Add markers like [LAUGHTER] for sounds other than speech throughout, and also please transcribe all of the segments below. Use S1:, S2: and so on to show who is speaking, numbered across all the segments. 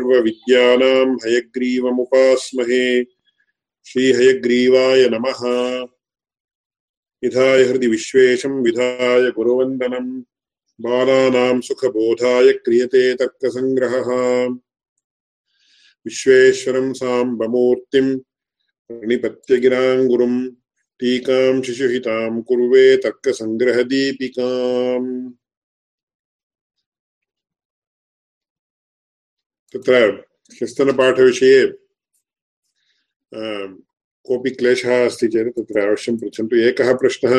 S1: सर्वविद्यानां हयग्रीवमुपास्महे श्रीहयग्रीवाय नमः। विधाय हृदि विश्वेशं विधाय गुरुवन्दनम् बालानां सुखबोधाय क्रियते तर्कसङ्ग्रहः। विश्वेश्वरं साम्बमूर्तिं प्रणिपत्य गिराङ्गुरुम् टीकां शिशुहितां कुर्वे तर्कसङ्ग्रहदीपिकाम्। तत्र ह्यस्तनपाठविषये कोऽपि क्लेशः अस्ति चेत् तत्र अवश्यं पृच्छन्तु। एकः प्रश्नः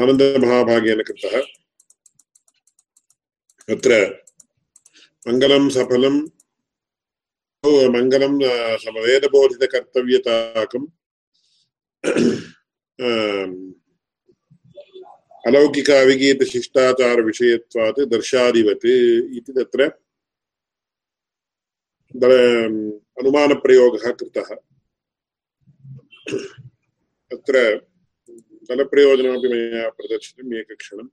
S1: आनन्दमहाभागेन कृतः। अत्र मङ्गलं सफलं, मङ्गलं समवेदबोधितकर्तव्यताकम् अलौकिक अविगीतशिष्टाचारविषयत्वात् दर्शादिवत् इति तत्र अनुमानप्रयोगः कृतः। अत्र दलप्रयोजनमपि मया प्रदर्शितम् एकक्षणम्।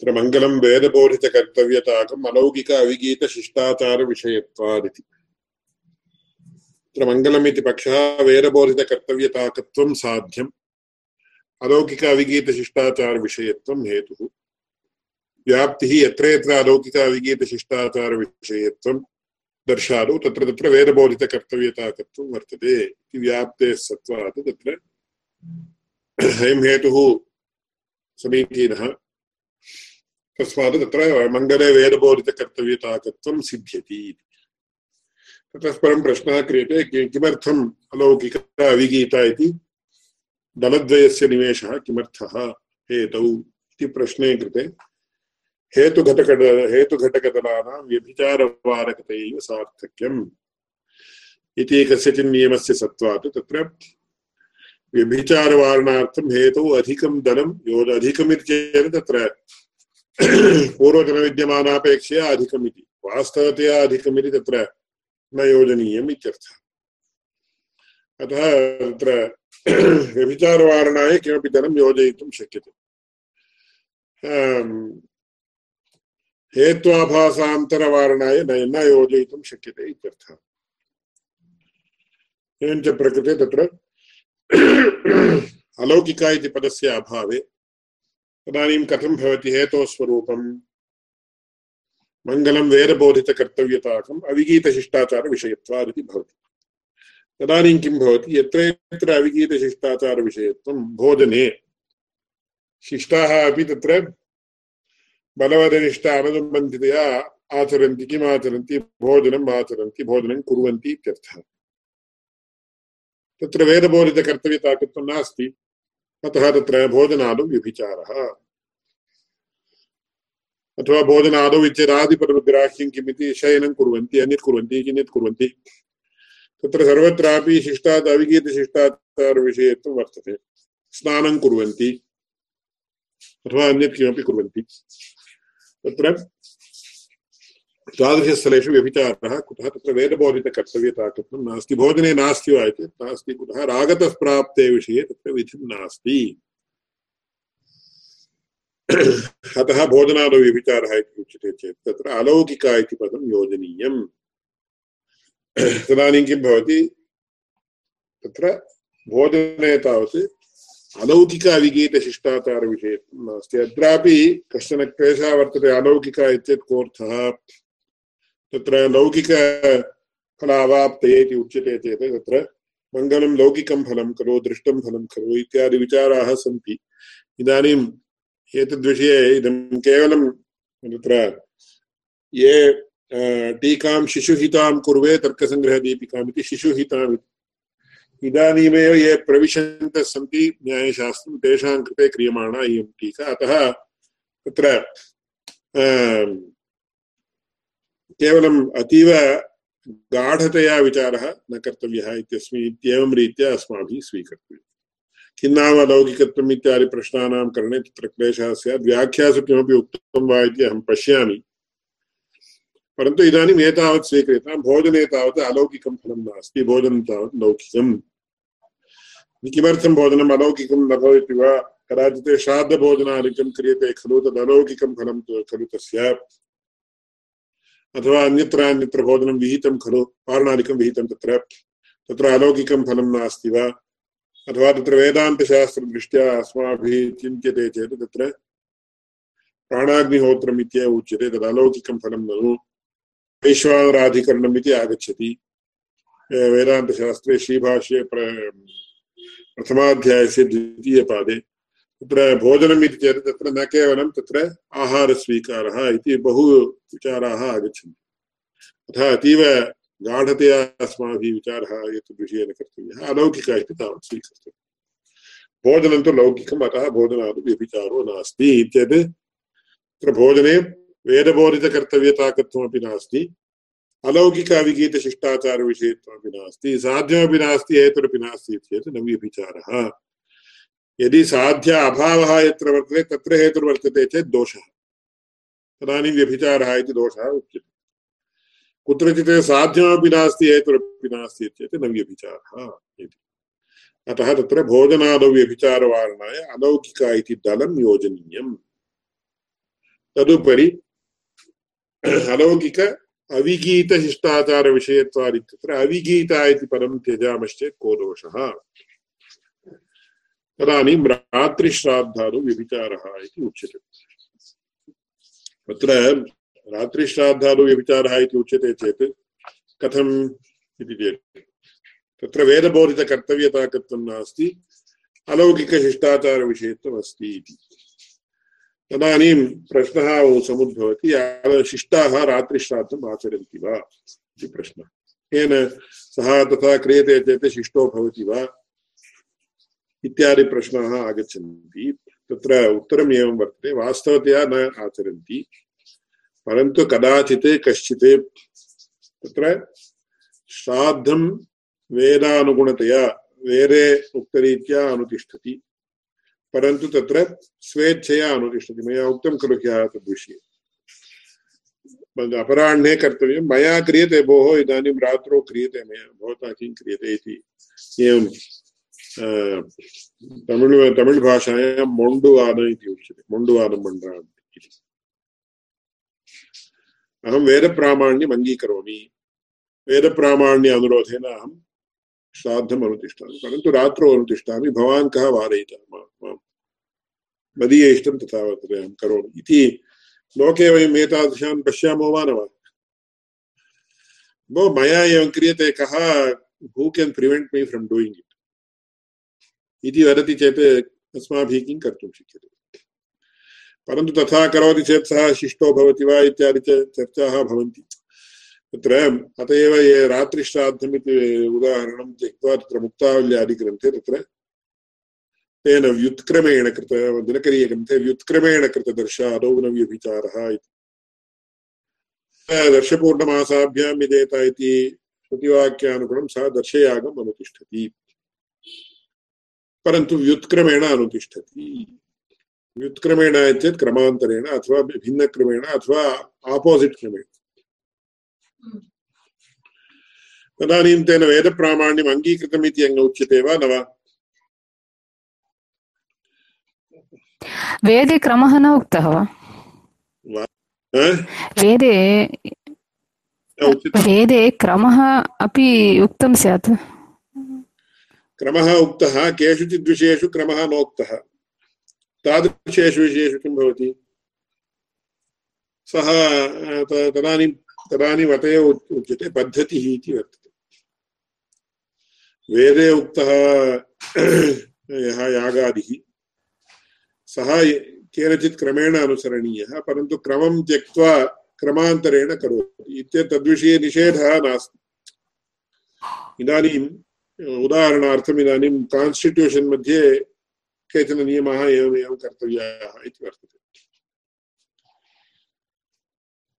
S1: तत्र मङ्गलं वेदबोधितकर्तव्यताकम् अलौकिक अविगीतशिष्टाचारविषयत्वादिति तत्र मङ्गलमिति पक्षः वेदबोधितकर्तव्यताकत्वं साध्यम्, अलौकिक अविगीतशिष्टाचारविषयत्वं हेतुः। व्याप्तिः यत्र यत्र अलौकिक अविगीतशिष्टाचारविषयत्वं दर्शादौ, तत्र तत्र वेदबोधितकर्तव्यताकत्वं वर्तते इति व्याप्तेः सत्त्वात् तत्र। अयं हेतुः समीचीनः। तस्मात् तत्र मङ्गले वेदबोधितकर्तव्यताकत्वं सिद्ध्यति ततः परं प्रश्नः क्रियते किमर्थम् अलौकिक अविगीता इति? दलद्वयस्य निवेशः किमर्थः हेतौ? इति प्रश्ने कृते हेतुघटकट हेतुघटकदलानां व्यभिचारवारकतैव सार्थक्यम्। इति कस्यचिन् नियमस्य सत्त्वात् तत्र व्यभिचारवारणार्थं हेतौ अधिकं दलं यो अधिकमिति चेत् तत्र पूर्वजनविद्यमानापेक्षया अधिकमिति। वास्तवतया अधिकमिति तत्र न योजनीयम् इत्यर्थः। अतः तत्र व्यभिचारवारणाय किमपि धनं योजयितुं शक्यते। हेत्वाभासान्तरवारणाय न योजयितुं शक्यते इत्यर्थः। एवञ्च प्रकृते तत्र अलौकिका इति पदस्य अभावे तदानीं कथं भवति हेतोस्वरूपम् मङ्गलं वेदबोधितकर्तव्यताकम् अविगीतशिष्टाचारविषयत्वादिति भवति। तदानीं किं भवति? यत्र यत्र अविगीतशिष्टाचारविषयत्वं भोजने। शिष्टाः अपि तत्र बलवदनिष्ठ अननुबन्धितया आचरन्ति, किम् आचरन्ति? भोजनम् आचरन्ति, भोजनं कुर्वन्ति इत्यर्थः। तत्र वेदबोधितकर्तव्यताकत्वं नास्ति। अतः तत्र भोजनादौ व्यभिचारः। अथवा भोजनादौ इत्यदादिपदग्राह्यं किमिति शयनं कुर्वन्ति अन्यत् कुर्वन्ति किन्यत् कुर्वन्ति तत्र सर्वत्रापि शिष्टात् अविगीतशिष्टाचारविषये वर्तते। स्नानं कुर्वन्ति, अथवा अन्यत् किमपि कुर्वन्ति। तत्र तादृशस्थलेषु व्यभिचारः, कुतः तत्र वेदबोधितकर्तव्यता कर्तुं नास्ति। भोजने नास्ति वा इति? नास्ति कुतः? रागतः प्राप्ते विषये तत्र विधिं नास्ति। अतः भोजनादौ व्यभिचारः इति उच्यते चेत् तत्र अलौकिका इति पदं योजनीयम्। तदानीं किं भवति? तत्र भोजने तावत् अलौकिक अविगीतशिष्टाचारविषये नास्ति। अत्रापि कश्चन क्लेशः वर्तते। अलौकिक इत्येतत् कोऽर्थः? तत्र लौकिकफलावाप्तये इति उच्यते चेत् तत्र मङ्गलं लौकिकं फलं खलु, दृष्टं फलं खलु इत्यादि विचाराः सन्ति। इदानीम् एतद्विषये इदं केवलं तत्र ये टीकां शिशुहितां कुर्वे तर्कसङ्ग्रहदीपिकामिति शिशुहिताम्। इदानीमेव ये प्रविशन्तः सन्ति न्यायशास्त्रं, तेषां कृते क्रियमाणा इयं टीका। अतः तत्र केवलम् अतीव गाढतया विचारः न कर्तव्यः इत्यस्मि इत्येवं रीत्या अस्माभिः स्वीकर्तव्यम्। किन्नाम लौकिकत्वम् इत्यादि प्रश्नानां करणे तत्र क्लेशः स्यात्। व्याख्यासु किमपि उक्तं वा इति अहं पश्यामि। परन्तु इदानीम् एतावत् स्वीक्रियतां। भोजने तावत् अलौकिकं फलं नास्ति। भोजनं तावत् लौकिकम्। किमर्थं भोजनम् अलौकिकं न भवति वा? कदाचित् श्राद्धभोजनादिकं क्रियते खलु, तदलौकिकं फलं खलु तस्य अथवा अन्यत्र अन्यत्र भोजनं विहितं खलु, पारणादिकं विहितं तत्र तत्र अलौकिकं फलं नास्ति वा? अथवा तत्र वेदान्तशास्त्रदृष्ट्या अस्माभिः चिन्त्यते चेत् तत्र प्राणाग्निहोत्रम् इत्येव उच्यते, तद् अलौकिकं फलं ननु वैश्वानराधिकरणम् इति आगच्छति। वेदान्तशास्त्रे श्रीभाष्ये प्र, प्रथमाध्यायस्य द्वितीयपादे तत्र भोजनम् चेत् तत्र न केवलं तत्र आहारस्वीकारः इति बहु विचाराः आगच्छन्ति। अतः अतीव गाढतया अस्माभिः विचारः एतद्विषये न कर्तव्यः। अलौकिकः इति तावत् स्वीकर्तव्यम्। भोजनं तु लौकिकम्, अतः भोजनादौ व्यभिचारो नास्ति इत्यत् तत्र भोजने वेदबोधितकर्तव्यताकत्वमपि नास्ति। अलौकिक अविगीतशिष्टाचारविषयत्वमपि नास्ति। साध्यमपि नास्ति, हेतुरपि नास्ति चेत् न व्यभिचारः यदि साध्य अभावः यत्र वर्तते, तत्र हेतुर्वर्तते चेत् दोषः। तदानीं व्यभिचारः इति दोषः उच्यते। कुत्रचित् साध्यमपि नास्ति, हेतुरपि नास्ति चेत् न व्यभिचारः इति। अतः तत्र भोजनादौ व्यभिचारवारणाय अलौकिक इति दलं योजनीयम्। तदुपरि अलौकिक अविगीतशिष्टाचारविषयत्वादित्यत्र अविगीता इति पदं त्यजामश्चेत् को दोषः? तदानीं रात्रिश्राद्धादौ व्यभिचारः इति उच्यते। तत्र रात्रिश्राद्धादौ व्यभिचारः इति उच्यते चेत् कथम् इति चेत्। तत्र वेदबोधितकर्तव्यताकत्वं नास्ति अलौकिकशिष्टाचारविषयत्वम् अस्ति इति। तदानीं प्रश्नः समुद्भवति शिष्टाः रात्रिश्राद्धम् आचरन्ति वा इति प्रश्नः। येन सः तथा क्रियते चेत् शिष्टो भवति वा? इत्यादि प्रश्नाः आगच्छन्ति। तत्र उत्तरम् एवं वर्तते, वास्तवतया न आचरन्ति। परन्तु कदाचित् कश्चित् तत्र श्राद्धं वेदानुगुणतया वेदे उक्तरीत्या अनुतिष्ठति। परन्तु तत्र स्वेच्छया अनुतिष्ठति। मया उक्तं खलु ह्यः तद्विषये अपराह्णे कर्तव्यं, मया क्रियते भोः, इदानीं रात्रौ क्रियते मया, भवता किं क्रियते इति एवं तमिळ् तमिळ् भाषायां मोण्डुवाद इति उच्यते मोण्डुवादं मण्डरान्ति इति अहं वेदप्रामाण्यम् अङ्गीकरोमि वेदप्रामाण्य अनुरोधेन अहं श्राद्धम् अनुतिष्ठामि परन्तु रात्रौ अनुतिष्ठामि भवान् माँ मदीय इष्टं तथा वर्तते अहं करोमि लोके वयम् एतादृशान् वा न वा भो मया एवं क्रियते कः हू मी फ्रम् डूयिङ्ग् इति वदति चेत् अस्माभिः किं कर्तुं शक्यते? परन्तु तथा करोति चेत् सः शिष्टो भवति वा इत्यादि चर्चाः भवन्ति। तत्र अत एव ये रात्रिश्राद्धम् इति उदाहरणं त्यक्त्वा तत्र मुक्तावल्यादिग्रन्थे तत्र तेन व्युत्क्रमेण कृत, दिनकरीयग्रन्थे व्युत्क्रमेण कृतदर्शादौ न व्यभिचारः इति दर्शपूर्णमासाभ्यां यदेत इति श्रुतिवाक्यानुगुणं सः दर्शयागम् अनुतिष्ठति। परन्तु व्युत्क्रमेण अनुतिष्ठति। व्युत्क्रमेण चेत् क्रमान्तरेण अथवा भिन्नक्रमेण अथवा आपोसिट् क्रमेण। तदानीं तेन वेदप्रामाण्यम् अङ्गीकृतम् इति अङ्ग उच्यते वा न वा?
S2: वेदे क्रमः न उक्तः वा? वेदे वेदे क्रमः अपि उक्तं स्यात्।
S1: क्रमः उक्तः केषुचित् विषयेषु क्रमः नोक्तः। तादृशेषु विषयेषु किं भवति? सः तदानीं तदानीम् अत एव उच्यते। पद्धतिः इति वर्तते। वेदे उक्तः, यः यागादिः। सः केनचित् क्रमेण अनुसरणीयः, परन्तु क्रमं त्यक्त्वा क्रमान्तरेण करोति। इत्येतत् तद्विषये निषेधः नास्ति। इदानीं उदाहरणार्थम् इदानीं कान्स्टिट्यूशन् मध्ये केचन नियमाः एवमेव कर्तव्याः इति वर्तते।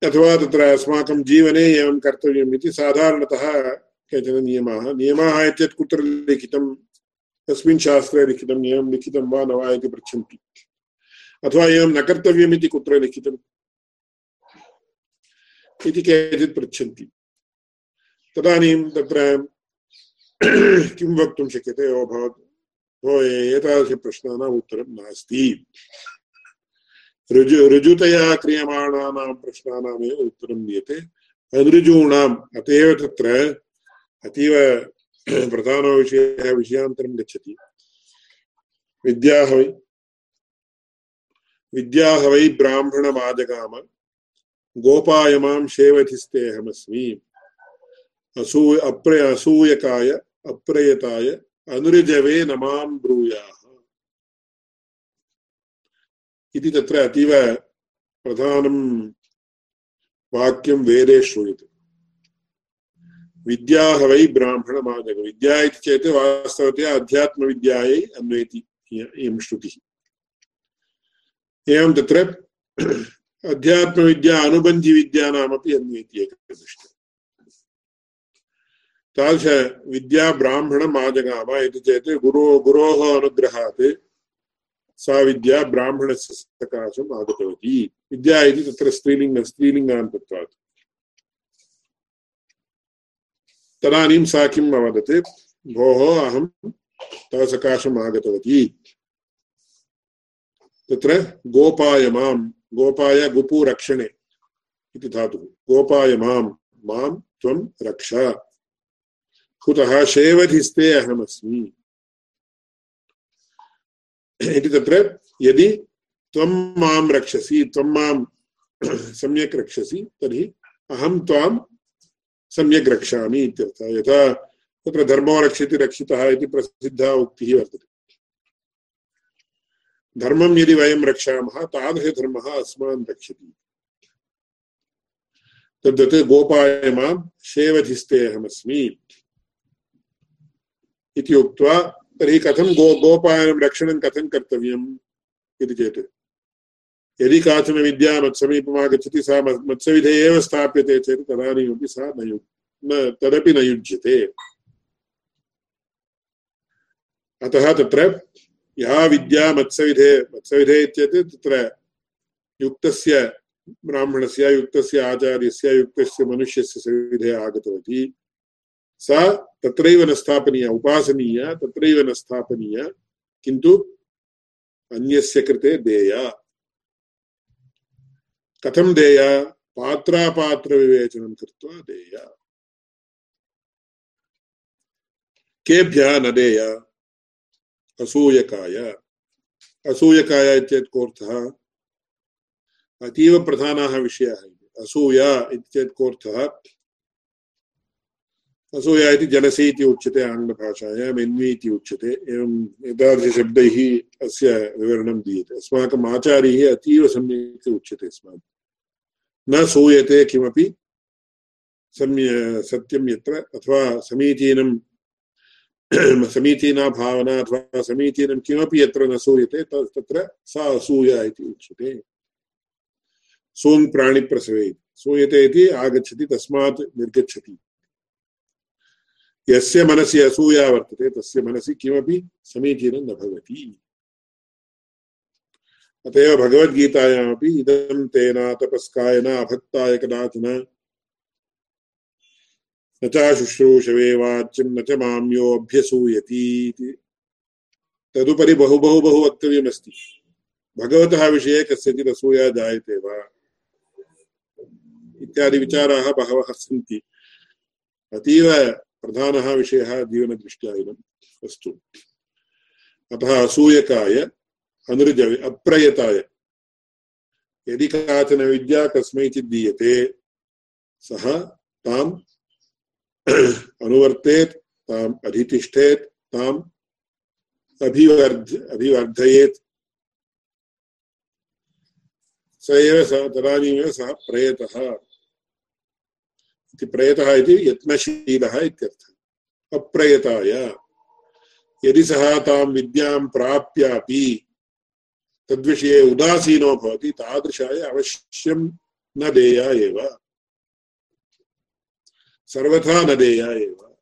S1: अथवा तत्र अस्माकं जीवने एवं कर्तव्यम् इति साधारणतः केचन नियमाः। नियमाः इत्येतत् कुत्र लिखितं? कस्मिन् शास्त्रे लिखितम्, एवं लिखितं वा न वा इति पृच्छन्ति। अथवा एवं न कर्तव्यमिति कुत्र लिखितम्? इति केचित् पृच्छन्ति। तदानीं तत्र किं वक्तुं शक्यते ओ भवत्? भो एतादृशप्रश्नानाम् उत्तरं नास्ति। ऋजु, ऋजुतया क्रियमाणानां प्रश्नानामेव उत्तरं दीयते। अनृजूणाम् अत एव तत्र अतीव प्रधानो विषयः विषयान्तरं गच्छति। विद्याः वै विद्याः वै ब्राह्मणमाजगाम, गोपायमां शेवधिस्तेऽहमस्मि असूय अप्र, असूयकाय अप्रयताय अनुरुजवे नमां ब्रूयाः। इति तत्र अतीव प्रधानं वाक्यं वेदे श्रूयते। विद्याः वै ब्राह्मणमादग विद्या इति चेत् वास्तवतया अध्यात्मविद्यायै अन्वयति इयं श्रुतिः। एवं तत्र अध्यात्मविद्या अनुबन्धिविद्यानामपि अन्वयति एकदृष्ट्या तादृशविद्या ब्राह्मणम् आजगाम इति चेत् गुरो गुरोः अनुग्रहात् सा विद्या ब्राह्मणस्य सकाशम् आगतवती। विद्या इति तत्र स्त्रीलिङ्ग स्त्रीलिङ्गान्तत्वात् तदानीं सा किम् अवदत्? भोः, अहं तव सकाशम् आगतवती। तत्र गोपाय माँ, गोपाय गुपु रक्षणे इति धातुः। गोपाय माँ माँ त्वं रक्ष। कुतः शेवधिस्ते अहमस्मि इति तत्र यदि त्वं माँ रक्षसि त्वं माँ सम्यक् रक्षसि तर्हि अहं त्वां सम्यक् रक्षामि इत्यर्थः यथा तत्र धर्मो रक्षति रक्षितः इति प्रसिद्धा उक्तिः वर्तते धर्मं यदि वयं रक्षामः तादृशधर्मः अस्मान् रक्षति तद्वत् गोपाय माँ शेवधिस्ते अहमस्मि इति उक्त्वा तर्हि कथं गो गोपायनं रक्षणं कथं कर्तव्यम् इति चेत्। यदि काचन विद्या मत्समीपम् आगच्छति सा मत्सविधे एव स्थाप्यते चेत् तदानीमपि सा न यु, न, तदपि न युज्यते। अतः तत्र या विद्या मत्सविधे मत्सविधे इत्येतत् तत्र युक्तस्य ब्राह्मणस्य, युक्तस्य आचार्यस्य, युक्तस्य मनुष्यस्य सविधे आगतवती। सा तत्रैव न स्थापनीया उपासनीया, तत्रैव न स्थापनीया किन्तु अन्यस्य कृते देया। कथं देया? पात्रापात्रविवेचनं कृत्वा देया। केभ्यः न देया? असूयकाय। असूयकाय इत्येतत् कोऽर्थः अतीव प्रधानाः विषयाः असूया इति चेत् कोऽर्थः असूया इति जनसी इति उच्यते आङ्ग्लभाषायाम् एन्वि इति उच्यते एवम् एतादृशशब्दैः अस्य विवरणं दीयते अस्माकम् आचार्यैः अतीव सम्यक् उच्यते अस्माभिः न सूयते किमपि सम्य सत्यं यत्र अथवा समीचीनं समीचीना भावना अथवा समीचीनं किमपि यत्र न सूयते तत्र सा असूया इति उच्यते सूङ् प्राणिप्रसवे सूयते इति आगच्छति तस्मात् निर्गच्छति यस्य मनसि असूया वर्तते, तस्य मनसि किमपि समीचीनं न भवति। अत एव भगवद्गीतायामपि इदं तेनातपस्काय न अभक्ताय कदाचन न चाशुश्रूषवे वाच्यं, न च माम्योऽभ्यसूयति तदुपरि बहु बहु बहु वक्तव्यमस्ति। भगवतः विषये कस्यचित् असूया जायते वा? इत्यादि विचाराः बहवः सन्ति। अतीव प्रधानः विषयः जीवनदृष्ट्या इदम् अस्तु अतः असूयकाय अनुर्जवे अप्रयताय यदि काचन विद्या कस्मैचित् दीयते सः ताम् अनुवर्तेत् ताम् अधितिष्ठेत् ताम् अभिवर्ध अभिवर्धयेत् स एव तदानीमेव सः प्रयतः इति प्रयतः इति यत्नशीलः इत्यर्थः। अप्रयताय, यदि सः तां विद्यां प्राप्यापि, तद्विषये उदासीनो भवति, तादृशाय अवश्यं न देया एव। सर्वथा न देया एव।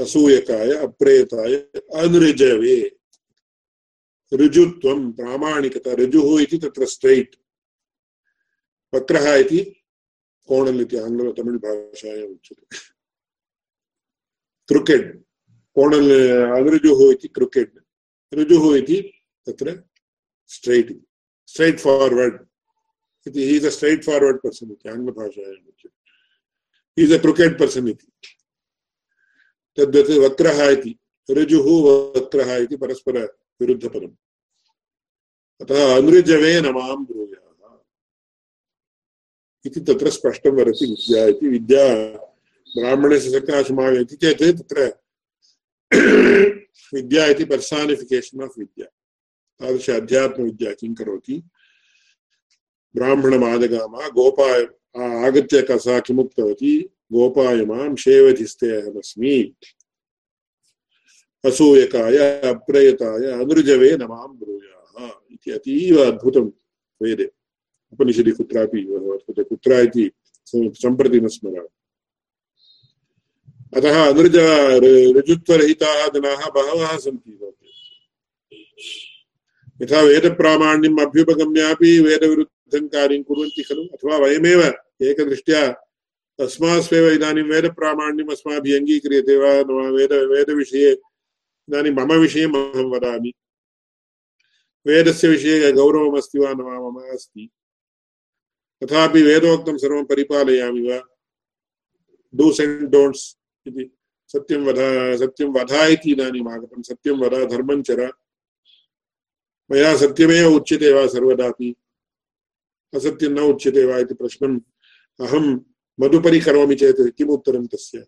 S1: असूयकाय, अप्रेताय, अनृजवे। ऋजुत्वं, प्रामाणिकता, ऋजुः इति तत्र स्ट्रैट् वक्रः इति कोणल् इति आङ्ग्ल तमिळ् भाषायाम् उच्यते क्रिकेट् कोणल् अनृजुः इति क्रिकेट् ऋजुः इति तत्र स्ट्रैट् स्ट्रैट् फार्वर्ड् इति is a straightforward person इति आङ्ग्लभाषायाम् उच्यते ईस् अ क्रिकेट् पर्सन् इति तद्वत् वक्रः इति ऋजुः वक्रः इति परस्परविरुद्धपदम् अतः अनृजवे न माँ ब्रूयाः इति तत्र स्पष्टं वदति विद्या इति। विद्या ब्राह्मणस्य सकाशमाग इति चेत् तत्र विद्या इति पर्सानिफिकेशन् आफ् विद्या। तादृश अध्यात्मविद्या किं करोति? ब्राह्मणमादगामा गोपाय आगत्य सा किमुक्तवती? गोपाय माँ शेवधिस्ते अहमस्मि असूयकाय, अप्रयताय अनुजवे न माँ ब्रूयाः इति अतीव अद्भुतं वेदे। उपनिषदि कुत्रापि कुत्र इति सम्प्रति न स्मरामि अतः अनुज ऋजुत्वरहिताः जनाः बहवः सन्ति यथा वेदप्रामाण्यम् अभ्युपगम्यापि वेदविरुद्धं कार्यं कुर्वन्ति खलु अथवा वयमेव एकदृष्ट्या तस्मास्वेव इदानीं वेदप्रामाण्यम् अस्माभिः अङ्गीक्रियते वा वेद वेदविषये इदानीं मम विषयम् अहं वदामि वेदस्य विषये गौरवमस्ति वा न वा मम अस्ति तथापि वेदोक्तं सर्वं परिपालयामि वा? डूस् एण्ड् डोण्ट्स् इति सत्यं वद सत्यं वद इति इदानीम् आगतं। सत्यं चर। मया सत्यमेव उच्यते वा सर्वदापि? असत्यं न उच्यते वा इति प्रश्नम् अहं मधुपरि करोमि चेत् किम् तस्य?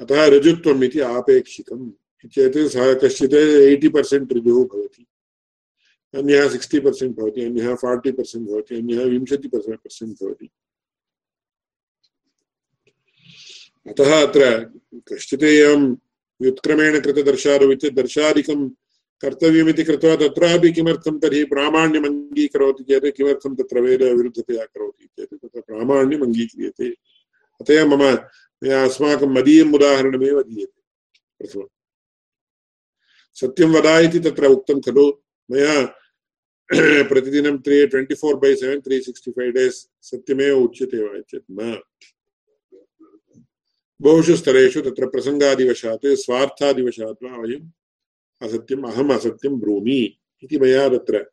S1: अतः ऋजुत्वम् इति आपेक्षिकम् चेत् सः कश्चित् एय्टि पर्सेण्ट् ऋजुः भवति। अन्यः सिक्स्टि पर्सेण्ट् भवति अन्यः फार्टि पर्सेण्ट् भवति अन्यः विंशति पर्सेण्ट् भवति अतः अत्र कश्चित् एवं व्युत्क्रमेण कृतदर्शादौ दर्शादिकं कर्तव्यमिति कृत्वा तत्रापि किमर्थं तर्हि प्रामाण्यम् अङ्गीकरोति चेत्, किमर्थं तत्र वेदविरुद्धतया करोति चेत्, तत्र प्रामाण्यम् अङ्गीक्रियते अत एव मम मया अस्माकं मदीयम् उदाहरणमेव दीयते। प्रथमम्। सत्यं वदा इति तत्र उक्तं खलु। मया [CLEARS THROAT] प्रतिदिनं त्री twenty four by seven three sixty days उच्यते वा चेत् न। बहुषु स्तरेषु तत्र प्रसङ्गादिवशात् स्वार्थादिवशात् वा वयं असत्यम्, अहम् असत्यं ब्रूमि इति मया तत्र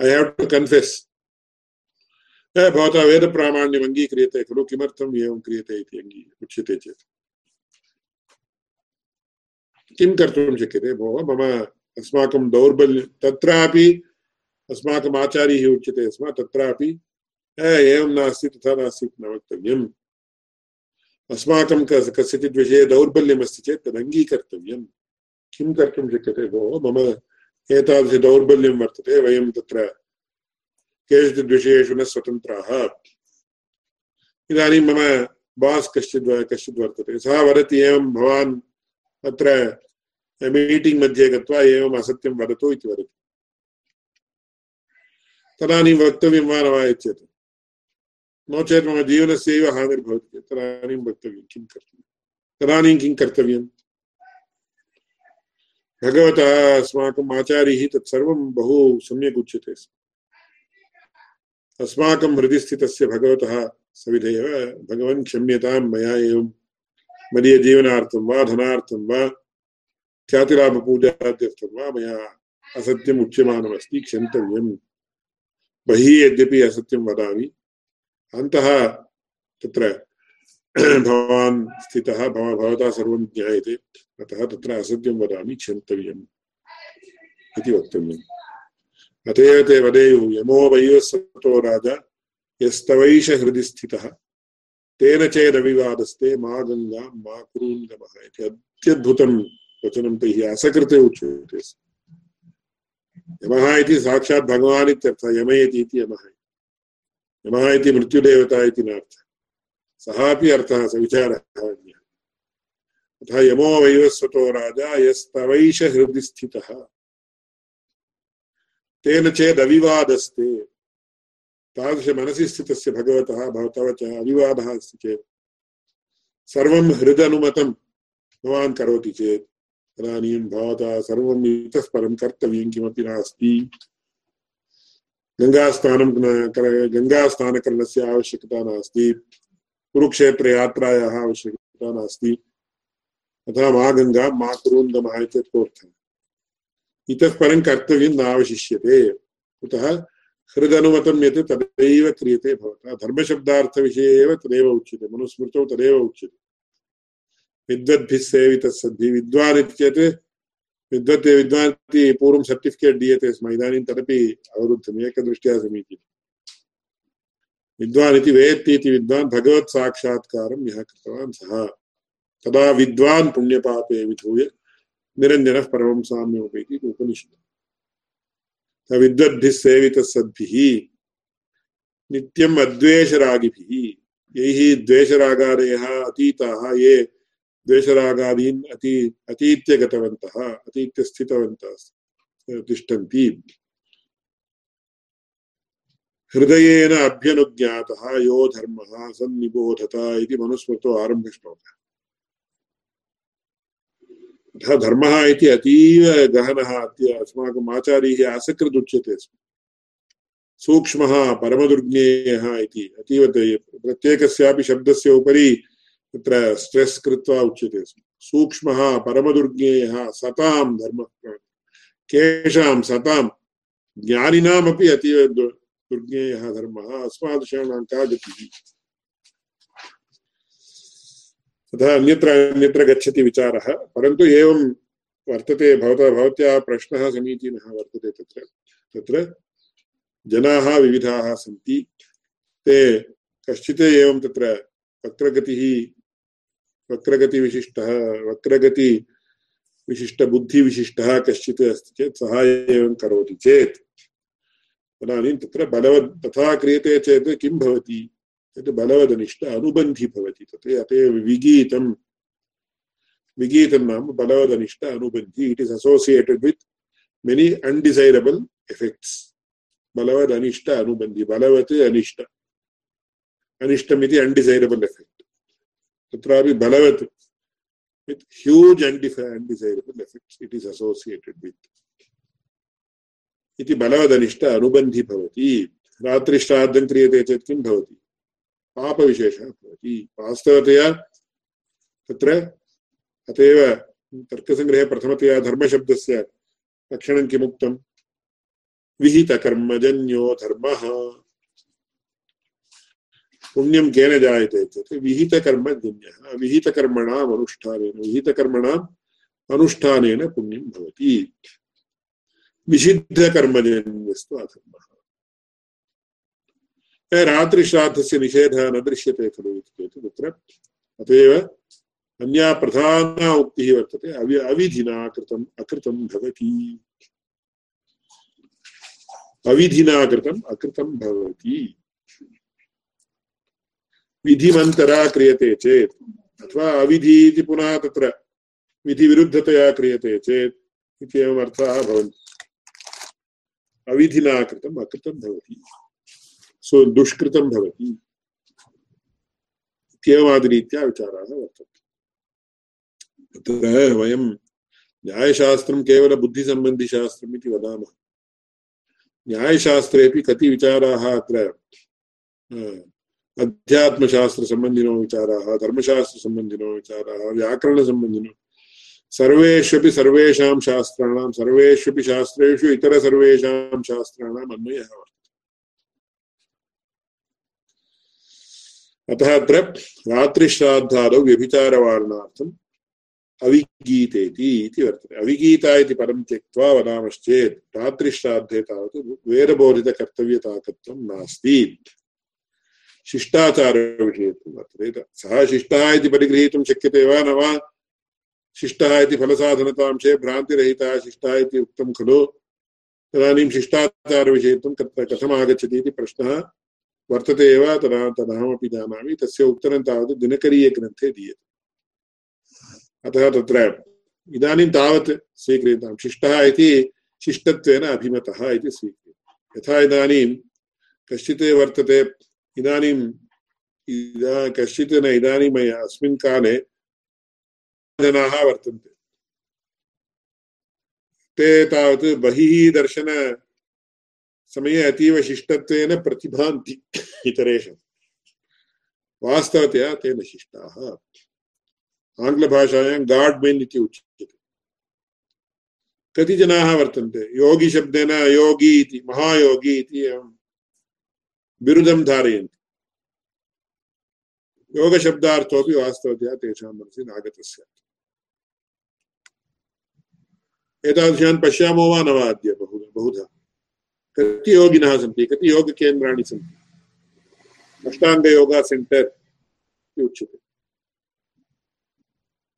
S1: ऐ हेव् टु कन्फेस् भवता वेदप्रामाण्यम् अङ्गीक्रियते खलु, किमर्थम् एवं क्रियते इति अङ्गी, उच्यते चेत्। किं कर्तुं शक्यते भोः? मम अस्माकं दौर्बल्यं, तत्रापि अस्माकम् आचार्यैः उच्यते स्म तत्रापि एवं नास्ति, तथा नास्ति न वक्तव्यम्। अस्माकं कस्यचित् विषये दौर्बल्यमस्ति चेत् तदङ्गीकर्तव्यम्। किं कर्तुं शक्यते? भोः, मम एतादृश दौर्बल्यं वर्तते, वयं तत्र केषुचित् विषयेषु न स्वतन्त्राः। इदानीं मम बास् कश्चित् कश्चित् वर्तते। सः वदति, एवं भवान् अत्र मीटिङ्ग् मध्ये गत्वा एवम् असत्यं वदतु इति वदति। तदानीं वक्तव्यं वा न वा इत्येतत् नो चेत् मम जीवनस्यैव हानिर्भवति तदानीं वक्तव्यं किं कर्तव्यं तदानीं किं कर्तव्यम्? भगवतः अस्माकम् आचार्यैः तत्सर्वं बहु सम्यक् उच्यते स्म। अस्माकं हृदि स्थितस्य भगवतः सविधेव, भगवन् क्षम्यतां मया एवं मदीयजीवनार्थं वा, धनार्थं वा ख्यातिलाभपूजाद्यर्थं वा मया असत्यम् उच्यमानमस्ति क्षन्तव्यम् बहिः यद्यपि असत्यं वदामि अन्तः तत्र भवान् स्थितः भवता सर्वं ज्ञायते अतः तत्र असत्यं वदामि क्षन्तव्यम् इति वक्तव्यम् अत एव ते वदेयुः यमो वैवस्वतो राजा यस्तवैष हृदि स्थितः तेन चेदविवादस्ते मा गङ्गा मा कुरून्गमः इति अत्यद्भुतं वचनं तैः असकृते उच्यते। यमः इति साक्षात् भगवान् इत्यर्थः इति यमः। यमः इति मृत्युदेवता इति नार्थः। सः अपि अर्थः, स विचारः अन्यः। अतः यमो वैवस्वतो राजा, यस्तवैष हृदि स्थितः। तेन चेदविवादस्ते तादृशमनसि स्थितस्य भगवतः भवतः च अविवादः अस्ति चेत्। सर्वं हृदनुमतं भवान् करोति चेत्। तदानीं भवता सर्वम् इतः परं कर्तव्यं किमपि नास्ति। गङ्गास्नानं गङ्गास्नानकरणस्य आवश्यकता नास्ति। कुरुक्षेत्रयात्रायाः आवश्यकता नास्ति। अतः मा गङ्गा, मा कुरुन्दमः इत्यर्थः इतः परं कर्तव्यं नावशिष्यते। कुतः हृदनुमतं यत् तदैव क्रियते भवता। धर्मशब्दार्थविषये एव तदेव उच्यते। मनुस्मृतौ तदेव उच्यते। विद्वद्भिः सेवितः सद्भिः विद्वान् इत्येत् विद्वत् विद्वान् इति पूर्वं सर्टिफिकेट् दीयते स्म। इदानीं तदपि अवरुद्धम्, एकदृष्ट्या समीचीनम् विद्वान् इति वेत्ति इति विद्वान् भगवत् साक्षात्कारं यः कृतवान् सः। तदा विद्वान् पुण्यपापे विधूय निरञ्जनः परमं साम्योपैति उपनिषत् विद्वद्भिः सेवितः सद्भिः, नित्यम् अद्वेषरागिभिः। यैः द्वेषरागादयः, अतीताः, ये द्वेषरागादीन् अति अतीत्य गतवन्तः अतीत्य स्थितवन्तः तिष्ठन्ति। हृदयेन अभ्यनुज्ञातः यो धर्मः सन्निबोधत इति मनुस्मृतो आरम्भश्लोकः अतः धर्मः इति अतीव गहनः अस्माकम् आचार्यैः असकृदुच्यते स्म सूक्ष्मः परमदुर्ज्ञेयः इति अतीव प्रत्येकस्यापि शब्दस्य उपरि तत्र स्ट्रेस् कृत्वा उच्यते स्म। सूक्ष्मः परमदुर्ज्ञेयः सतां धर्मः। केषां सतां ज्ञानिनामपि अतीव दुर्ज्ञेयः धर्मः। अस्मादृशाणां का गतिः? तथा अन्यत्र अन्यत्र गच्छति विचारः। परन्तु एवं वर्तते। भवतः भवत्याः प्रश्नः, समीचीनः वर्तते तत्र। तत्र जनाः विविधाः सन्ति। ते कश्चित् एवं तत्र वक्रगतिविशिष्टः वक्रगति विशिष्टबुद्धिविशिष्टः कश्चित् अस्ति चेत् सः एवं करोति चेत् तदानीं तत्र बलवद् तथा क्रियते चेत् किं भवति तत् बलवदनिष्ठ अनुबन्धि भवति तत् अत एव विगीतं विगीतं नाम बलवदनिष्ठ अनुबन्धि it is associated with many undesirable effects बलवद् अनिष्ट अनुबन्धि बलवत् अनिष्ट अनिष्टमिति अण्डिसैरबल् एफेक्ट् तत्रापि बलवत् with huge undesirable effects it is associated with. इति बलवदनिष्ठ अनुबन्धि भवति रात्रिश्राद्धं क्रियते चेत् किं भवति पापविशेषः भवति वास्तवतया तत्र अत एव तर्कसङ्ग्रहे प्रथमतया धर्मशब्दस्य लक्षणं किमुक्तं विहितकर्मजन्यो धर्मः पुण्यं केन जायते चेत् विहितकर्मजन्यः विहितकर्मणाम् अनुष्ठानेन विहितकर्मणाम् अनुष्ठानेन पुण्यं भवति। विशिद्धकर्मजन्यस्तु अधर्मः। रात्रिश्राद्धस्य निषेधः न दृश्यते खलु इति चेत् तत्र अत एव अन्या प्रधाना उक्तिः वर्तते, अवि, अविधिना कृतम् अकृतं भवति। अविधिना कृतम् अकृतं भवति। विधिमन्तरा क्रियते चेत्। अथवा अविधि इति पुनः तत्र विधिविरुद्धतया क्रियते चेत् इत्येवम् अर्थाः भवन्ति। अविधिना कृतम् अकृतं भवति। सो दुष्कृतं भवति। इत्येवमादिरीत्या विचाराः वर्तन्ते। तत्र वयं न्यायशास्त्रं केवलबुद्धिसम्बन्धिशास्त्रम् इति वदामः। न्यायशास्त्रेपि कति विचाराः अत्र अध्यात्मशास्त्रसम्बन्धिनो विचाराः धर्मशास्त्रसम्बन्धिनो विचाराः व्याकरणसम्बन्धिनो सर्वेष्वपि सर्वेषां शास्त्राणां, सर्वेष्वपि शास्त्रेषु इतरसर्वेषां शास्त्राणाम् अन्वयः वर्तते। अतः अत्र रात्रिश्राद्धादौ व्यभिचारवारणार्थम् अविगीतेति इति वर्तते। अविगीता इति पदं त्यक्त्वा वदामश्चेत् रात्रिश्राद्धे तावत् वेदबोधितकर्तव्यताकत्वं नास्ति। शिष्टाचारविषयत्वं वर्तते। सः शिष्टः इति परिगृहीतुं शक्यते वा न वा, शिष्टः इति फलसाधनतांशे भ्रान्तिरहितः शिष्टः इति उक्तं खलु। तदानीं शिष्टाचारविषयत्वं कथम् आगच्छति इति प्रश्नः वर्तते एव, तदा तदहमपि जानामि। तस्य उत्तरं तावत् दिनकरीयग्रन्थे दीयते। अतः तत्र इदानीं तावत् स्वीक्रियतां। शिष्टः इति शिष्टत्वेन अभिमतः इति स्वीक्रियते। यथा इदानीं कश्चित् वर्तते इदानीं इदा कश्चित् इदानीम् अस्मिन् काले जनाः वर्तन्ते। ते तावत् बहिः दर्शनसमये अतीव शिष्टत्वेन प्रतिभान्ति इतरेषां। वास्तवतया ते न शिष्टाः। आङ्ग्लभाषायां गाड् मेन् इति उच्यते। कति जनाः वर्तन्ते? योगिशब्देन योगी इति, महायोगी इति बिरुदं धारयन्ति। योगशब्दार्थोऽपि वास्तवतया तेषां मनसि नागतः स्यात् एतादृशान् पश्यामो वा न वा अद्य बहु, बहुधा। कति योगिनः सन्ति कति योगकेन्द्राणि सन्ति? अष्टाङ्गयोगा सेण्टर् इति उच्यते।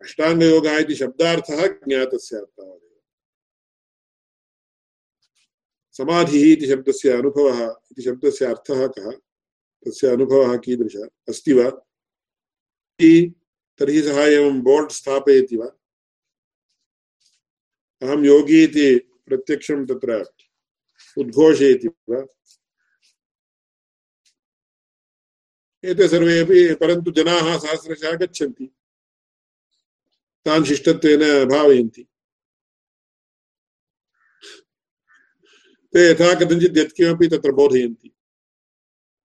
S1: अष्टाङ्गयोगः इति शब्दार्थः ज्ञातः समाधिः इति शब्दस्य अनुभवः इति शब्दस्य अर्थः कः? तस्य अनुभवः कीदृशः? अस्ति वा? तर्हि सः एवं बोर्ड् स्थापयति वा? अहं योगी इति प्रत्यक्षं तत्र उद्घोषयति वा? एते सर्वे अपि परन्तु जनाः सहस्रशः गच्छन्ति तान् शिष्टत्वेन भावयन्ति। ते यथा कथञ्चित् यत्किमपि तत्र बोधयन्ति।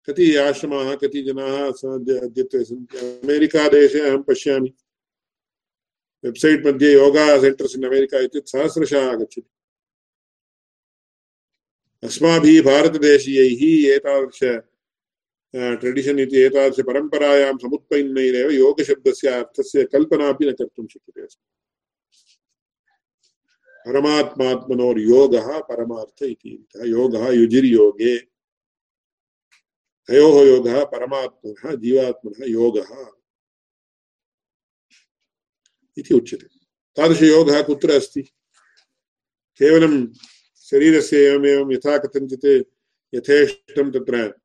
S1: कति आश्रमाः, कति जनाः अद्यत्वे सन्ति। अमेरिकादेशे अहं पश्यामि। वेब्सैट् मध्ये योगा सेण्टर्स् इन् अमेरिका इति सहस्रशः आगच्छति। अस्माभिः भारतदेशीयैः एतादृश ट्रेडिशन् इति एतादृशपरम्परायां समुत्पन्नैरेव योगशब्दस्य अर्थस्य कल्पनापि न कर्तुं शक्यते अस्ति परमात्मात्मनोर्योगः परमार्थ इति। योगः युजिर्योगे। तयोः योगः परमात्मनः, जीवात्मनः योगः। इति उच्यते। तादृशयोगः कुत्र अस्ति? केवलं शरीरस्य एवमेवं यथा कथञ्चित् यथेष्टं तत्र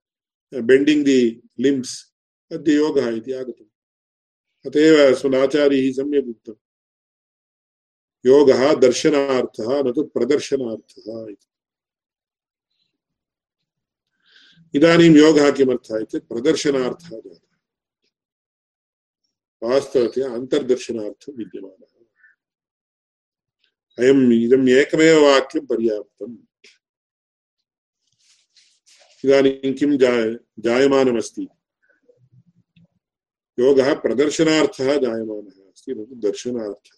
S1: बेण्डिङ्ग् दि लिम्स् अद्य योगः इति आगतम्। अत एव अस्मदाचार्यैः सम्यक् उक्तम्। योगः दर्शनार्थः न तु प्रदर्शनार्थः इति। इदानीं योगः किमर्थः इति प्रदर्शनार्थः जातः। वास्तवतया अन्तर्दर्शनार्थं विद्यमानः। अयम् इदम् एकमेव वाक्यं पर्याप्तम्। इदानीं किं जाय जायमानमस्ति? योगः प्रदर्शनार्थः जायमानः अस्ति, न तु दर्शनार्थः।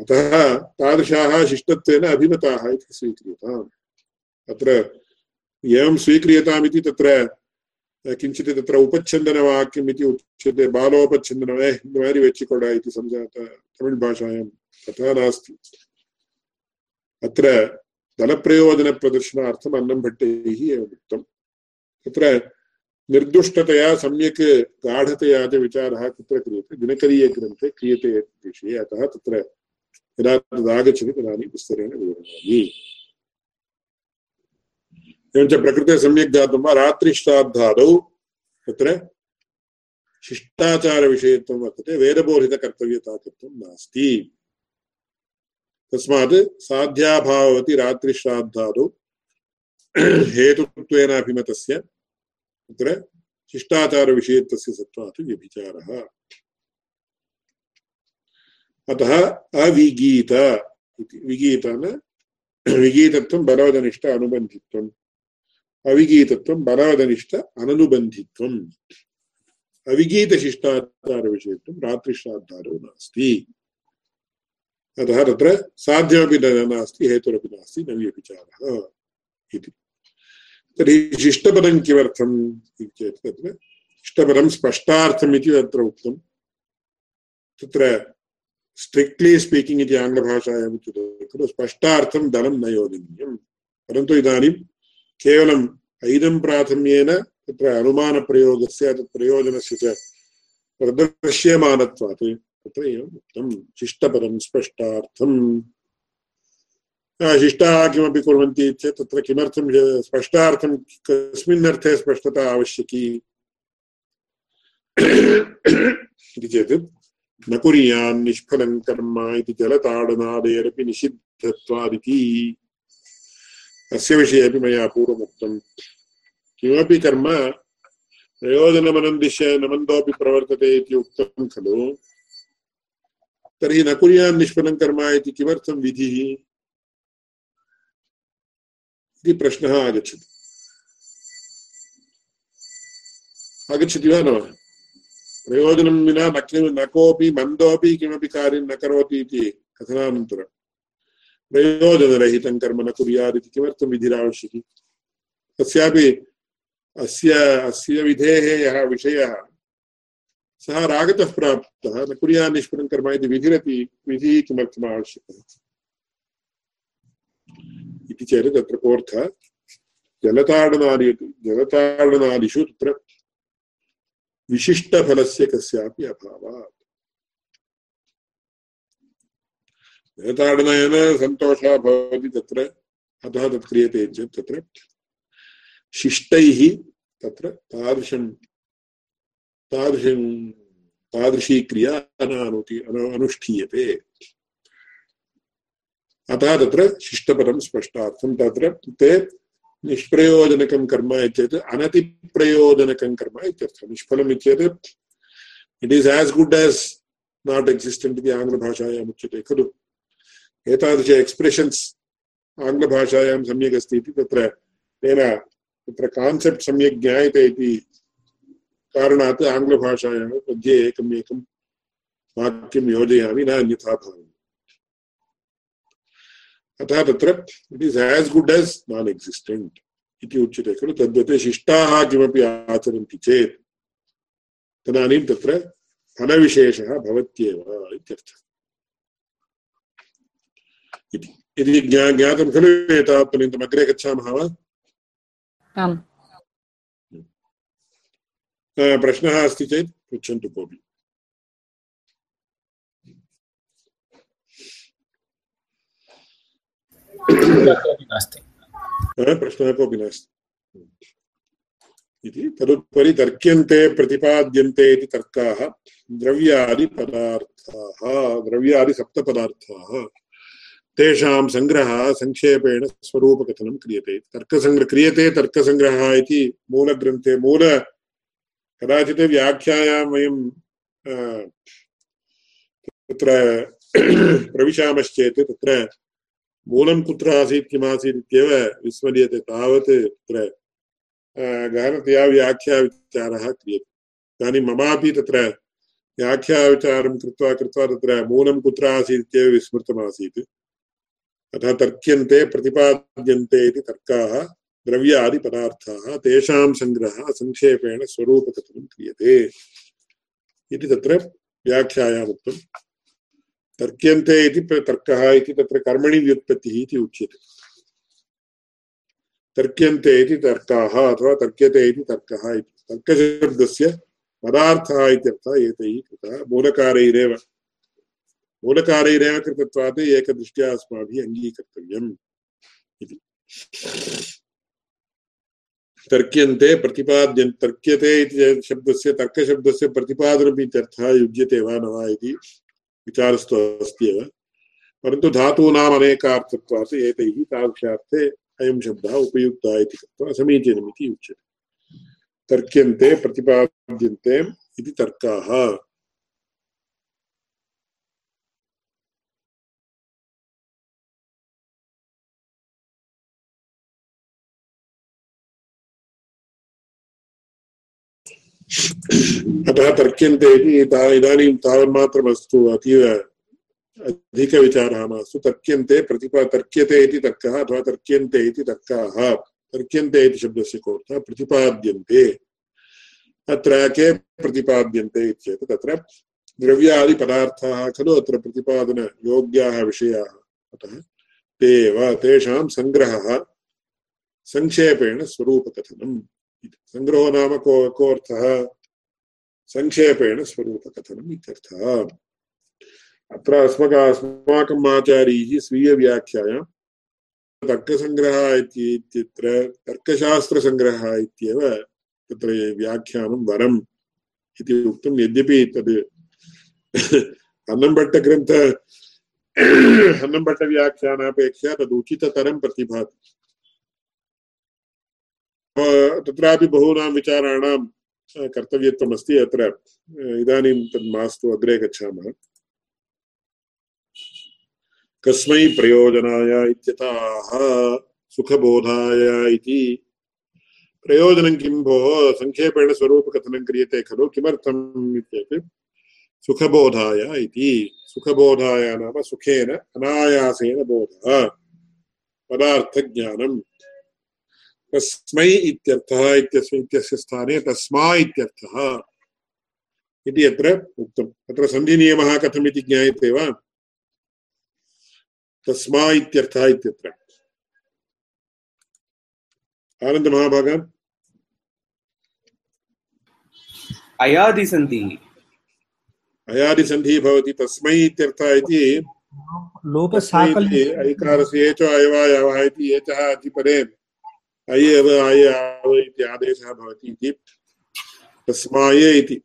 S1: अतः तादृशाः शिष्टत्वेन अभिमताः इति स्वीक्रियताम् अत्र एवं स्वीक्रियतामिति तत्र किञ्चित् तत्र उपच्छन्दनवाक्यम् इति उच्यते बालोपच्छन्दनमे இந்த மாதிரி வச்சுக்கொடா इति संजात तमिळ् भाषायां तथा नास्ति अत्र दलप्रयोजनप्रदर्शनार्थम् अन्नं भट्टैः एवम् उक्तम् तत्र निर्दुष्टतया सम्यक् गाढतया च विचारः कुत्र क्रियते दिनकरीयग्रन्थे क्रियते विषये अतः तत्र यदा तदागच्छति तदानीं विस्तरेण विवृणामि एवञ्च प्रकृते सम्यक् ज्ञातं वा रात्रिश्राद्धादौ तत्र शिष्टाचारविषयत्वं वर्तते वेदबोधितकर्तव्यताकत्वं नास्ति तस्मात् साध्याभाववति रात्रिश्राद्धादौ हेतुत्वेन अभिमतस्य तत्र शिष्टाचारविषयत्वस्य सत्त्वात् व्यभिचारः अतः अविगीत इति। विगीत न? विगीतत्वं बलवदनिष्ठ अनुबन्धित्वम्। अविगीतत्वं बलवदनिष्ठ अननुबन्धित्वम् अविगीतशिष्टाचारविषयत्वं रात्रिश्राद्धारो नास्ति। अतः तत्र साध्यमपि नास्ति, हेतुरपि नास्ति न इति। तर्हि शिष्टपदं किमर्थम् इति चेत् तत्र इष्टपदं स्पष्टार्थम् इति तत्र उक्तं तत्र स्ट्रिक्ट्लि स्पीकिङ्ग् इति आङ्ग्लभाषायाम् उच्यते खलु स्पष्टार्थं दलं न योजनीयं। परन्तु इदानीं केवलम् ऐदं प्राथम्येन तत्र अनुमानप्रयोगस्य, तत् प्रयोजनस्य च प्रदर्श्यमानत्वात् तत्र एवम् उक्तं शिष्टपदं स्पष्टार्थम्। शिष्टाः किमपि कुर्वन्ति चेत् तत्र किमर्थं स्पष्टार्थं कस्मिन् स्पष्टता आवश्यकी। इति चेत् न कुर्यान् निष्फलं कर्म इति जलताडनादेरपि निषिद्धत्वादिति अस्य विषये अपि मया पूर्वमुक्तम् किमपि कर्म प्रयोजनमनन्दिश्य न मन्दोऽपि प्रवर्तते इति उक्तं खलु तर्हि न कुर्यान् निष्फलं कर्म इति किमर्थं विधिः इति प्रश्नः आगच्छति आगच्छति वा न वा प्रयोजनं विना न न कोऽपि मन्दोऽपि किमपि कार्यं न करोति इति कथनानन्तरं प्रयोजनरहितं कर्म न कुर्यात् इति किमर्थं विधिरावश्यकी तस्यापि अस्य अस्य विधेः यः विषयः सः रागतः प्राप्तः न कुर्यात् निष्फलं कर्म इति विधिरपि विधिः किमर्थम् आवश्यकः इति चेत् तत्र कोऽर्थः जलताडनादि जलताडनादिषु तत्र विशिष्टफलस्य कस्यापि अभावात्। जलताडनेन सन्तोषः तत्र अतः तत् क्रियते चेत् तादृशी क्रिया अनानुति अनुष्ठीयते। अतः तत्र शिष्टपदं स्पष्टार्थं तत्र ते निष्प्रयोजनकं कर्म चेत् अनतिप्रयोजनकं कर्म इत्यर्थः, निष्फलम् इत्येत् it is as good as not existent इति आङ्ग्लभाषायाम् उच्यते, खलु? एतादृश एक्स्प्रेशन्स् आङ्ग्लभाषायां सम्यक् अस्ति इति तत्र, तेन तत्र कान्सेप्ट् सम्यक् ज्ञायते इति कारणात् मध्ये एकम् एकं वाक्यं योजयामि, न अन्यथा भवति। अतः तत्र it is as good as non existent इति उच्यते खलु। तद्वत् शिष्टाः किमपि आचरन्ति चेत्। तदानीं तत्र फलविशेषः भवत्येव इत्यर्थः। इति। यदि ज्ञा ज्ञातं खलु एतावत्पर्यन्तम् अग्रे गच्छामः वा? प्रश्नः अस्ति चेत् पृच्छन्तु कोऽपि। प्रश्नः कोऽपि नास्ति इति तदुपरि तर्क्यन्ते प्रतिपाद्यन्ते इति तर्काः द्रव्यादिपदार्थाः द्रव्यादिसप्तपदार्थाः तेषां सङ्ग्रहः संक्षेपेण स्वरूपकथनं क्रियते तर्कसङ्ग्रह क्रियते तर्कसङ्ग्रहः इति मूलग्रन्थे मूल कदाचित् व्याख्यायां वयं तत्र प्रविशामश्चेत् तत्र मूलं कुत्र आसीत् किमासीत् इत्येव विस्मर्यते तावत् तत्र गहनतया व्याख्याविचारः क्रियते इदानीं ममापि तत्र व्याख्याविचारं कृत्वा कृत्वा तत्र मूलं कुत्र आसीत् इत्येव विस्मृतमासीत् अतः तर्क्यन्ते प्रतिपाद्यन्ते इति तर्काः द्रव्यादिपदार्थाः तेषां सङ्ग्रहः संक्षेपेण स्वरूपकथनं क्रियते इति तत्र तर्क्यन्ते इति तर्कः इति तत्र कर्मणि व्युत्पत्तिः इति उच्यते। तर्क्यन्ते इति तर्काः अथवा तर्क्यते इति तर्कः इति। तर्कशब्दस्य पदार्थः इत्यर्थः एतैः कृतः। मूलकारैरेव मूलकारैरेव कृतत्वात् एकदृष्ट्या अस्माभिः अङ्गीकर्तव्यम् इति। तर्क्यन्ते तर्क्यते इति शब्दस्य तर्कशब्दस्य प्रतिपादनम् इत्यर्थः युज्यते वा न वा इति विचारस्तु अस्ति एव। परन्तु धातूनाम् अनेकार्थत्वात् एतैः तादृशार्थे अयं शब्दः उपयुक्तः इति कृत्वा समीचीनम् इति उच्यते। तर्क्यन्ते, प्रतिपाद्यन्ते इति तर्काः। अतः तर्क्यन्ते इति इदानीं तावन्मात्रमस्तु अतीव अधिकविचारः मास्तु। तर्क्यन्ते प्रतिपा, तर्क्यते इति तर्कः अथवा तर्क्यन्ते इति तर्काः। तर्क्यन्ते इति शब्दस्य कोऽर्थः? प्रतिपाद्यन्ते। अत्र के प्रतिपाद्यन्ते चेत् तत्र द्रव्यादिपदार्थाः खलु अत्र प्रतिपादनयोग्याः विषयाः। अतः ते एव तेषां सङ्ग्रहः सङ्क्षेपेण स्वरूपकथनम्। सङ्ग्रहो नाम को, कोऽर्थः? सङ्क्षेपेण स्वरूपकथनम् इत्यर्थः। अत्र अस्मक अस्माकम् आचार्यैः स्वीयव्याख्यायां तर्कसङ्ग्रहः इत्यत्र तर्कशास्त्रसङ्ग्रहः इत्येव तत्र व्याख्यानं वरम् इति उक्तं यद्यपि तद् [LAUGHS] अन्नम्भट्टग्रन्थ, अन्नम्भट्टव्याख्यानापेक्षया प्रतिभाति। तत्रापि बहूनां विचाराणां कर्तव्यत्वमस्ति अत्र. इदानीं तद् मास्तु, अग्रे गच्छामः. कस्मै प्रयोजनाय इत्यतः सुखबोधाय इति। प्रयोजनं किं भोः? सङ्क्षेपेण स्वरूपकथनं क्रियते खलु, किमर्थम् इत्येतत् सुखबोधाय इति। सुखबोधाय नाम सुखेन, अनायासेन बोधः। पदार्थज्ञानम्। तस्मै इत्यर्थः इत्यस्य इत्यस्य स्थाने तस्मा इत्यर्थः इति अत्र उक्तम् अत्र सन्धिनियमः कथमिति ज्ञायते वा? तस्मा इत्यर्थः इत्यत्र। आनन्दमहाभाग
S3: अयादिसन्धिः।
S1: अयादिसन्धिः भवति तस्मै इत्यर्थः इति।
S4: लोपसाकल्य
S1: ऐकारस्य एचो अयवायवः इति एचः अधिपदे। अयि एव अय आव इति आदेशः भवति इति तस्माय इति।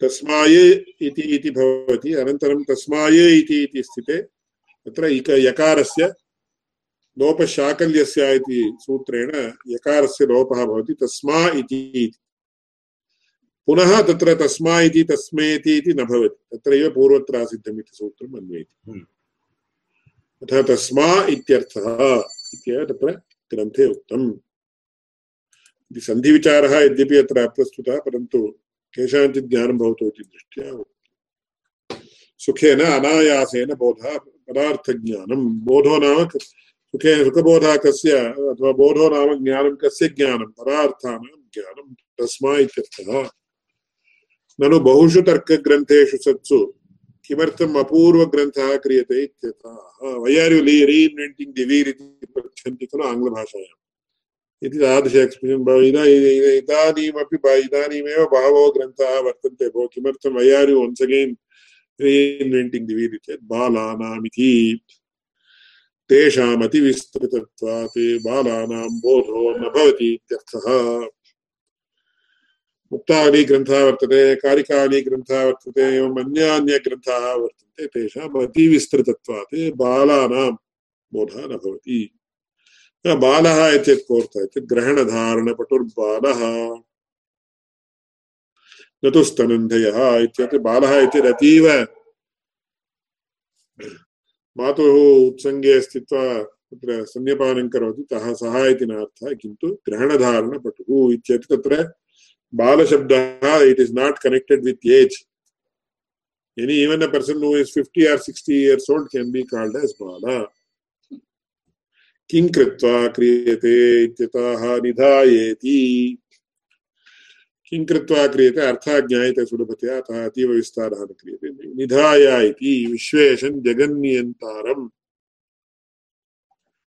S1: तस्माय इति इति भवति। अनन्तरं तस्माय इति इति स्थिते। तत्र इक यकारस्य लोपशाकल्यस्य इति सूत्रेण यकारस्य लोपः भवति। तस्मा इति पुनः तत्र तस्मा इति तस्मेति इति न भवति। तत्रैव पूर्वत्र आसिद्धम् इति सूत्रम् अन्वयति अतः तस्मा इत्यर्थः इत्येव तत्र ग्रन्थे उक्तम्। इति सन्धिविचारः यद्यपि अत्र अप्रस्तुतः परन्तु केषाञ्चित् सुखेन अनायासेन बोधः, पदार्थज्ञानं। बोधो नाम सुखे, सुखबोधः कस्य, अथवा बोधो नाम ज्ञानं कस्य ज्ञानं? पदार्थानां ज्ञानं। तस्मा इत्यर्थः। ननु बहुषु तर्कग्रन्थेषु सत्सु किमर्थम् अपूर्वग्रन्थः क्रियते इत्यतः वै आर् यु रीइन्वेण्टिङ्ग् दि वीर् इति पृच्छन्ति खलु आङ्ग्लभाषायाम् इति तादृश एक्स्प्रेशन् इदानीमपि इदानीमेव बहवो ग्रन्थाः वर्तन्ते भो किमर्थं वै आर् यु वन्स् अगेन् रीइन्वेण्टिङ्ग् दि वीर् चेत् बालानामिति तेषामतिविस्तृतत्वात् बालानां बोधो न भवति इत्यर्थः मुक्तावली ग्रन्थः वर्तते कारिकावली ग्रन्थः वर्तते एवम् अन्यान्यग्रन्थाः वर्तन्ते तेषाम् अतिविस्तृतत्वात् बालानां बोधः न भवति। बालः इत्येतत् कोऽर्थः? इत्येतत् ग्रहणधारणपटुर्बालः। न तु स्तनन्धयः इत्येतत् बालः इत्येतत् अतीव मातुः उत्सङ्गे स्थित्वा तत्र स्तन्यपानं करोति, तः सः इति नार्थः, किन्तु ग्रहणधारणपटुः इत्येतत् तत्र बालशब्दः it is not connected with age any, even a person who is 50 or 60 years old can be called as bala. किं कृत्वा क्रियते इत्यतः निधायेति किं कृत्वा क्रियते अर्थः ज्ञायते सुलभतया अतः अतीव विस्तारः न क्रियते निधाय इति विश्वेशं जगन्नियन्तारम्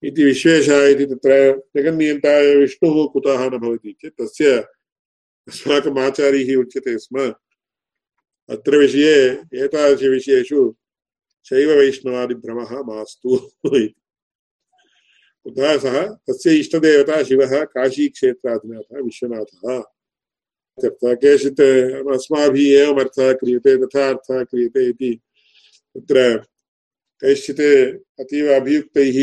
S1: इति विश्वेशः इति तत्र जगन्नियन्ताय विष्णुः कुतः न भवति चेत् तस्य अस्माकम् आचार्यैः उच्यते स्म। अत्र विषये एतादृशविषयेषु शैववैष्णवादिभ्रमः मास्तु इति। कुतः सः, तस्य इष्टदेवता शिवः काशीक्षेत्राधिनाथः विश्वनाथः। केचित् अस्माभिः एवमर्थः क्रियते, तथा अर्थः क्रियते इति तत्र कैश्चित् अतीव अभियुक्तैः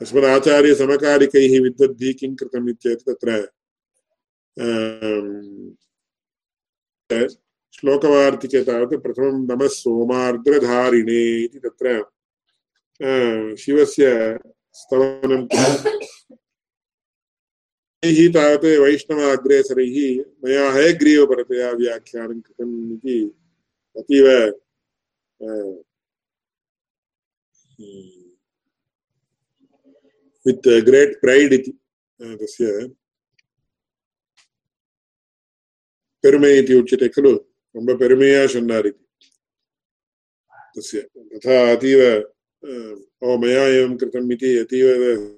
S1: अस्मदाचार्यसमकालिकैः विद्वद्भिः किं कृतम् इत्येतत् तत्र श्लोकवार्तिके तावत् प्रथमं नमः सोमार्द्रधारिणे इति तत्र शिवस्य स्तवनं तैः तावत् वैष्णव अग्रेसरैः मया हयग्रीवपरतया व्याख्यानं कृतम् इति अतीव वित् ग्रेट् प्रैड् इति तस्य பெருமை इति उच्यते खलु ரொம்ப பெருமையா சொன்னார் इति तस्य तथा अतीव ओ मया एवं कृतम् इति अतीव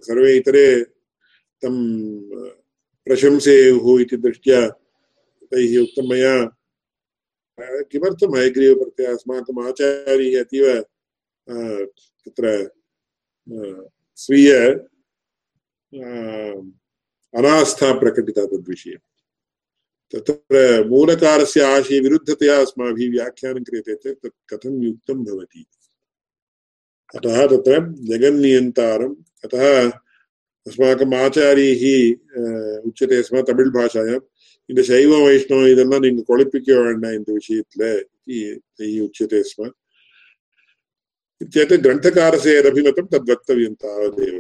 S1: सर्वे इतरे तं प्रशंसेयुः इति दृष्ट्या तैः उक्तं मया किमर्थम् हयग्रीवप्रत्ययः अस्माकम् आचार्यैः अतीव तत्र स्वीय अनास्था प्रकटिता तद्विषये तत्र मूलकारस्य आशयविरुद्धतया अस्माभिः व्याख्यानं क्रियते चेत् तत् कथं युक्तं भवति अतः तत्र जगन्नियन्तारम् अतः अस्माकम् आचार्यैः உச்சத்தை ஸ்ம தமிழ் பாஷாயாம் இந்த சைவம் வைஷ்ணவம் இதெல்லாம் நீங்க குழப்பிக்க வேண்டாம் இந்த விஷயத்துல உச்சத்தை ஸ்ம इत्येतत् ग्रन्थकारस्य यदभिमतं तद्वक्तव्यं तावदेव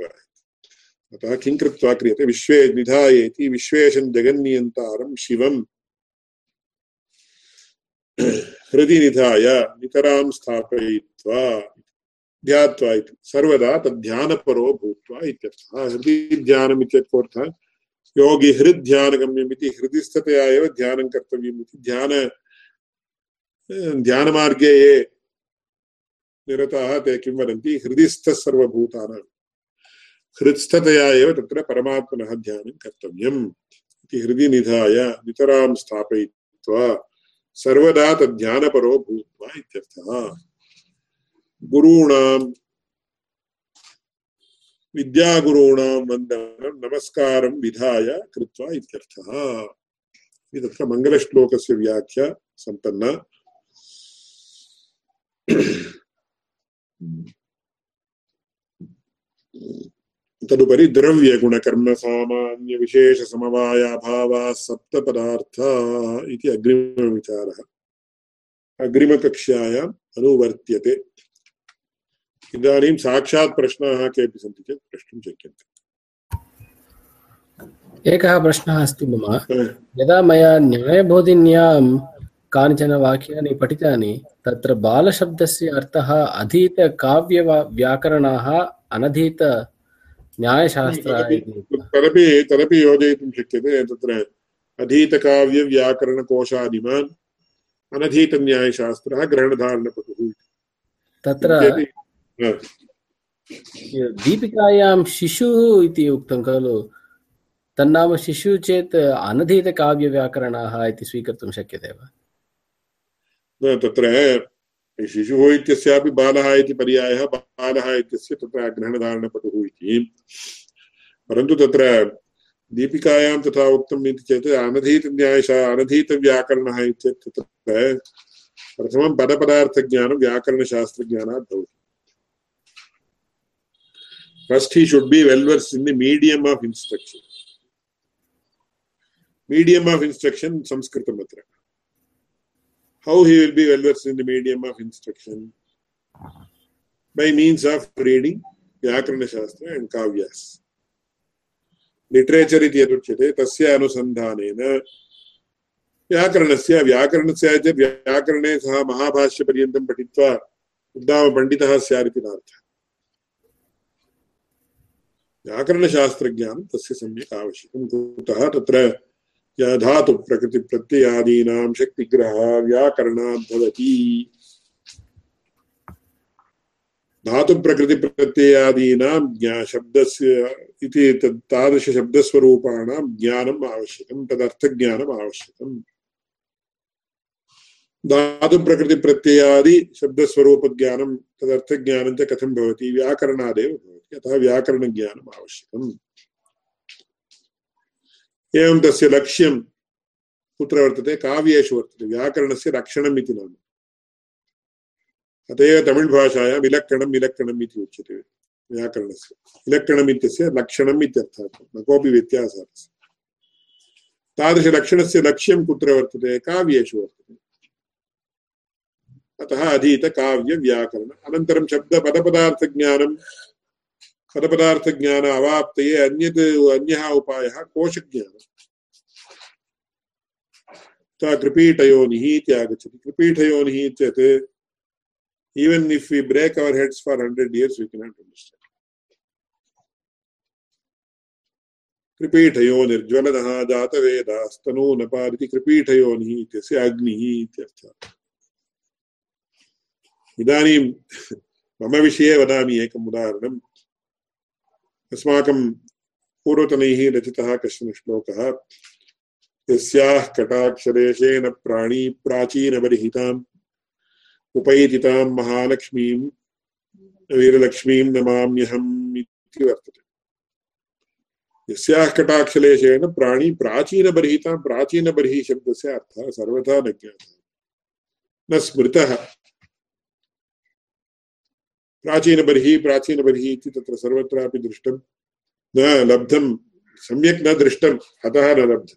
S1: अतः किं कृत्वा क्रियते? विश्वे निधायेति विश्वेशं जगन्नियन्तारं शिवं हृदि निधाय नितरां स्थापयित्वा ध्यात्वा इति। सर्वदा तद्ध्यानपरो भूत्वा इत्यर्थः। हृदि ध्यानम् इत्यर्थः योगी हृद्ध्यानगम्यम् इति हृदिस्थतया एव ध्यानं कर्तव्यम् इति। ध्यान, ध्यानमार्गे ये निरताः ते किं वदन्ति? हृदिस्थः सर्वभूतानां हृत्स्थतया एव तत्र परमात्मनः ध्यानं कर्तव्यम् इति हृदि निधाय नितरां स्थापयित्वा सर्वदा तद्ध्यानपरो भूत्वा इत्यर्थः। गुरूणां, विद्यागुरूणां वन्दनं नमस्कारं विधाय कृत्वा इत्यर्थः। इति तत्र मङ्गलश्लोकस्य व्याख्या सम्पन्ना। तदुपरि द्रव्यगुणकर्मसामान्यविशेषसमवायाभावाः सप्तपदार्थाः इति अग्रिमविचारः। अग्रिमकक्ष्यायाम् अनुवर्त्यते। इदानीं साक्षात् प्रश्नाः केऽपि सन्ति चेत् प्रष्टुं शक्यन्ते
S3: एकः प्रश्नः अस्ति मम। यदा मया न्यायबोधिन्यां कानिचन वाक्यानि पठितानि तत्र बालशब्दस्य अर्थः अधीतकाव्यव्याकरणाः अनधीत न्यायशास्त्र
S1: तदपि तदपि योजयितुं शक्यते तत्र अधीतकाव्यव्याकरणकोशादिमान् अनधीतन्यायशास्त्रः ग्रहणधारणपटुः
S3: तत्र दीपिकायां शिशुः इति उक्तं खलु? तन्नाम शिशुः चेत् अनधीतकाव्यव्याकरणाः इति स्वीकर्तुं शक्यते वा?
S1: तत्र शिशुः इत्यस्यापि बालः इति पर्यायः बालः इत्यस्य तत्र ग्रहणधारणपटुः इति परन्तु तत्र दीपिकायां तथा उक्तम् इति चेत् अनधीतन्यायशा अनधीतव्याकरणः इत्येतत् तत्र प्रथमं पदपदार्थज्ञानं व्याकरणशास्त्रज्ञानात् भवति First, he should be well versed in the medium of instruction. Medium of instruction, Sanskritam. How he will be well versed in the medium of instruction? By means of reading Vyakarana Shastra and Kavyas. Literature इति यदुच्यते तस्य अनुसन्धानेन व्याकरणस्य व्याकरणस्य च व्याकरणे सः महाभाष्यपर्यन्तं पठित्वा उद्दामपण्डितः स्यात् इति नार्थः व्याकरणशास्त्रज्ञानं तस्य सम्यक् आवश्यकं कुतः तत्र धातुप्रकृतिप्रत्ययादीनां शक्तिग्रहः व्याकरणात् भवति। धातुप्रकृतिप्रत्ययादीनां ज्ञा शब्दस्य इति तत् तादृशशब्दस्वरूपाणां ज्ञानम् आवश्यकं, तदर्थज्ञानम् आवश्यकम् धातुप्रकृतिप्रत्ययादि शब्दस्वरूपज्ञानं, तदर्थज्ञानं च कथं भवति? व्याकरणादेव भवति अतः व्याकरणज्ञानम् आवश्यकम्। एवं तस्य लक्ष्यं कुत्र वर्तते? काव्येषु वर्तते। व्याकरणस्य रक्षणम् इति नाम। अत एव तमिळ्भाषायाम् इलक्कणम् इलक्कणम् इति उच्यते व्याकरणस्य। इलक्कणम् इत्यस्य लक्षणम् इत्यर्थः। न कोऽपि व्यत्यासः तादृशलक्षणस्य लक्ष्यं कुत्र वर्तते? काव्येषु वर्तते। अतः अधीत काव्य व्याकरण अनन्तरं शब्दपदपदार्थज्ञानं पदपदार्थज्ञान अवाप्तये अन्यत् अन्यः उपायः कोशज्ञानम् कृपीठयोनिः इति आगच्छति कृपीठयोनिः चेत् even if we break our heads for 100 years, we cannot understand. कृपीठयो मम विषये वदामि एकम् उदाहरणम् अस्माकं पूर्वतनैः रचितः कश्चन श्लोकः, यस्याः कटाक्षरेशेन प्राणी प्राचीनबर्हिताम् उपैतितां महालक्ष्मीं वीरलक्ष्मीं नमाम्यहम् इति वर्तते। यस्याः कटाक्षलेशेन प्राणी प्राचीनबर्हितां प्राचीनबर्हि शब्दस्य अर्थः सर्वथा न ज्ञातः। न स्मृतः। प्राचीनबर्हिः प्राचीनबर्हिः इति तत्र सर्वत्रापि दृष्टं। न लब्धं, सम्यक् न दृष्टम् अतः न लब्धम्।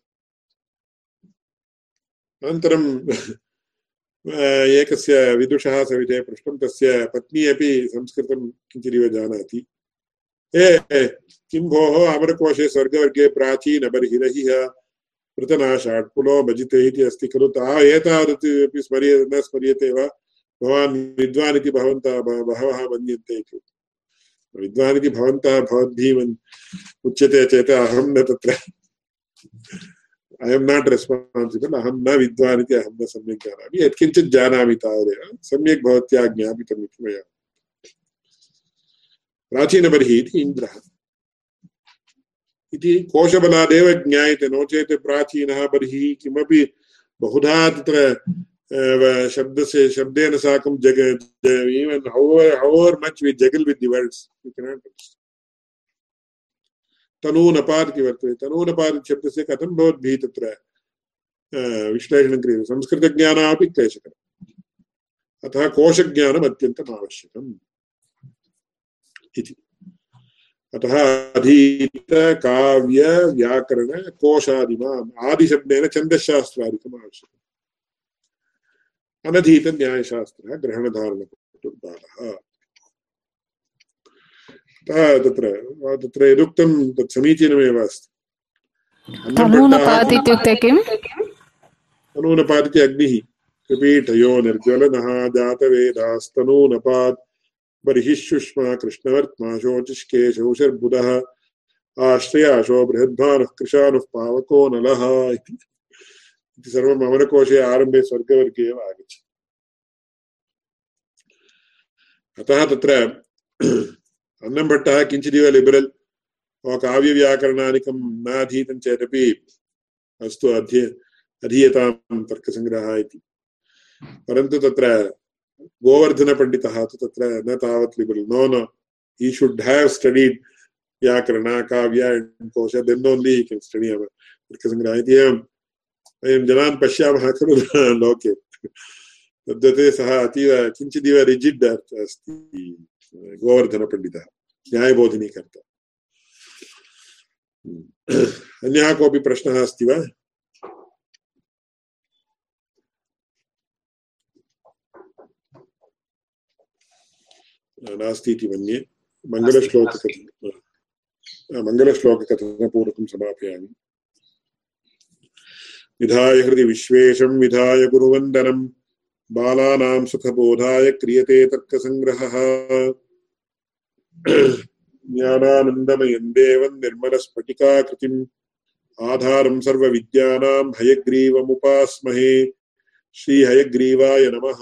S1: अनन्तरं, [LAUGHS] एकस्य विदुषः सविधे पृष्टं, तस्य पत्नी अपि संस्कृतं किञ्चिदिव जानाति। ए किं भोः, अमरकोशे स्वर्गवर्गे प्राचीनबर्हिरहिः पृतनाशाट्पुलो भजिते इति अस्ति खलु, ता एतावत् अपि स्मर्य, न स्मर्यते वा? भवान् विद्वान् इति भवन्तः बहवः मन्यन्ते इति विद्वान् इति भवन्तः भवद्भिः उच्यते चेत् अहं न तत्र ऐ एम् नाट् रेस्पान्सिबल् अहं न विद्वान् इति अहं न सम्यक् जानामि। यत्किञ्चित् जानामि तावदेव, सम्यक् भवत्या ज्ञापितम् इति मया। प्राचीनबर्हि इति इन्द्रः। इति कोशबलादेव ज्ञायते, नो चेत् प्राचीनः बर्हिः किमपि बहुधा तत्र शब्दस्य शब्देन साकं जग even however however much we juggle with the words we cannot understand. इति वर्तते तनूनपात् शब्दस्य कथं भवद्भिः तत्र विश्लेषणं क्रियते संस्कृतज्ञानमपि क्लेशकरम् अतः कोशज्ञानम् अत्यन्तम् आवश्यकम् इति अतः अधीत काव्य व्याकरण कोशादिमाम् आदिशब्देन छन्दशास्त्रादिकम् आवश्यकम् अनधीत न्यायशास्त्रः ग्रहणधारणकुटुम्बालः तत्र तत्र यदुक्तं तत् समीचीनमेव अस्ति।
S2: तनूनपात्
S1: इति अग्निः त्रिपीठयो निर्ज्वलनः जातवेदास्तनूनपात् बर्हिशुष्मा कृष्णवर्त्मा शोचिष्केशौशर्बुदः आश्रयाशो बृहद्भानुः कृशानुः पावको नलः इति। सर्वम् अमरकोशे आरम्भे स्वर्गवर्गे एव आगच्छति अतः तत्र अन्नम्भट्टः किञ्चिदिव लिबरल् काव्यव्याकरणादिकं न अधीतं चेदपि अस्तु अध्य अधीयतां तर्कसङ्ग्रहः इति परन्तु तत्र गोवर्धनपण्डितः तु तत्र न तावत् liberal no no he should have studied only can study our तर्कसङ्ग्रहः इति एवं वयं जनान् पश्यामः खलु लोके तद्वत् सः अतीव किञ्चिदिव रिजिड् अस्ति गोवर्धनपण्डितः न्यायबोधिनीकर्ता। अन्यः कोऽपि प्रश्नः अस्ति वा? नास्ति इति मन्ये। मङ्गलश्लोककथन मङ्गलश्लोककथनपूर्वकं समापयामि। विधाय हृदि विश्वेशं विधाय गुरुवन्दनं। बालानां सुखबोधाय क्रियते तर्कसङ्ग्रहः ज्ञानानन्दमयं देवं निर्मलस्फटिकाकृतिम्। आधारं सर्वविद्यानां हयग्रीवमुपास्महे। श्रीहयग्रीवाय नमः।